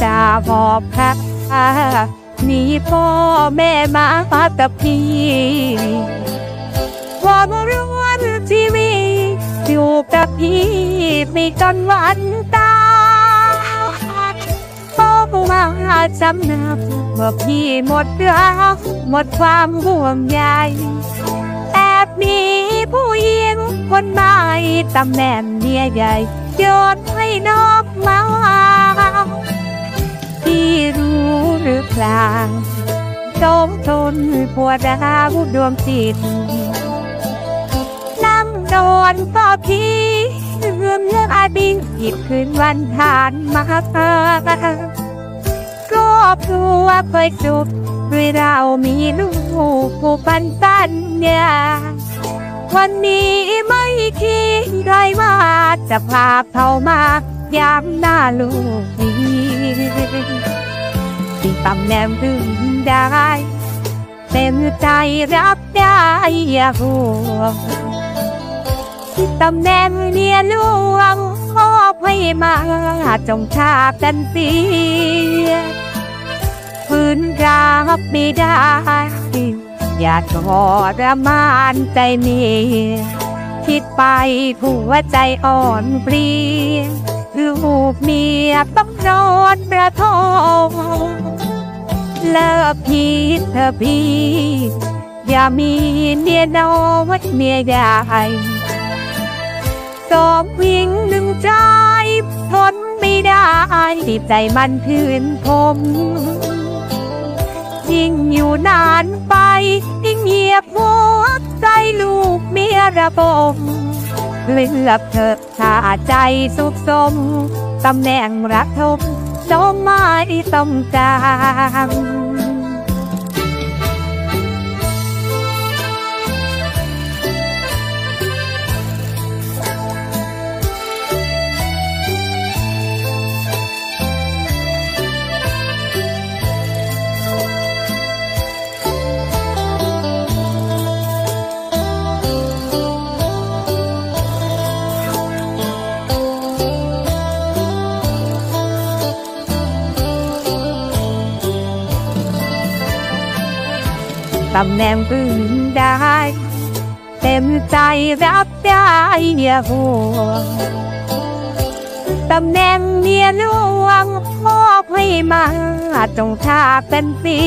สาบอบพักหนีพ่อแม่มากับพี่ความรู้วนชีวิตอยู่กับพี่ไม่จนวันตาพ่อมาจำนับว่าพี่หมดรักหมดความห่วงใยแอบมีผู้หญิงคนใหม่ตำแหน่งเมียใหญ่โยนให้นอกมา ล่าโจมทนปวดาวดวงจิต นั่งนอนก็พี่เรื่องเรื่องอาบิงหยิบคืนวันผ่านมาครอบครัวเคยสุขด้วยเรามีลูกผู้ปันปันเนี่ยวันนี้ไม่คิดไรว่าจะพาเขามายามหน้าลูกนี้ ที่ตำแน่งถึงได้เต็มใจรับได้อย่าห่วงที่ตำแหน่งเมียหลวงขอให้มาจงชากันเสียพื้นรับไม่ได้ อย่าทรมานใจเมียคิดไปผัวใจอ่อนเปลี่ย ลูกเมียต้องนอนประทมเลิกพีเธอพีอย่ามีเมียน้อยเมียใหญ่สองวิ่งหนึ่งใจทนไม่ได้ติดใจมันพื้นผมยิ่งอยู่นานไปยิ่งเงียบหัวใจลูกเมียระบม ลือบเธอถ้าใจสุขสม ตำแหน่งรักทมสมไม่ต้องจำ ตำแหน่งพึ่งได้ เต็มใจรับได้อย่าห่วตำแหน่งเมียหลวงมอบให้มาจงชาเป็นสี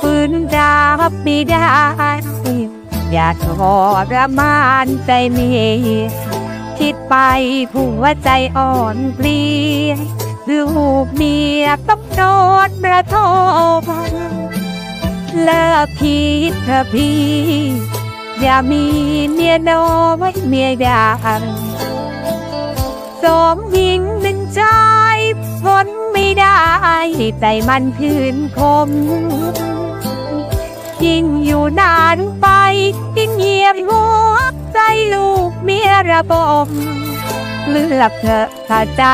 ฝืนรับไม่ได้อย่าทรมานใจเมียคิดไปผัวใจอ่อนเปลียลูกเมียต้องโดนประทมเลิกผิดเธอพีอย่ามีเมียน้อยเมียใหญ่สองหญิงหนึ่งใจทนไม่ได้ใจมันพื้นคม ยิ่งอยู่นานไปยิ่งเงียบหัวใจลูกเมียระบมเลือกเธอถ้าใจ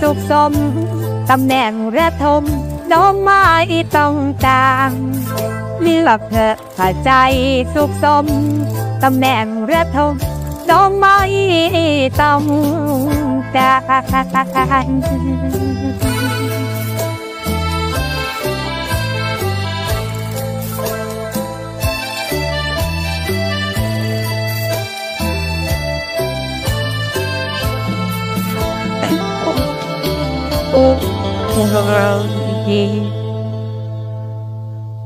สุขสม ตำแหน่งระทม น้องไม่ต้องจางเลือกเธอถ้าใจสุขสมตำแหน่งเระทมน้องไม่ต้องจางโอ้โห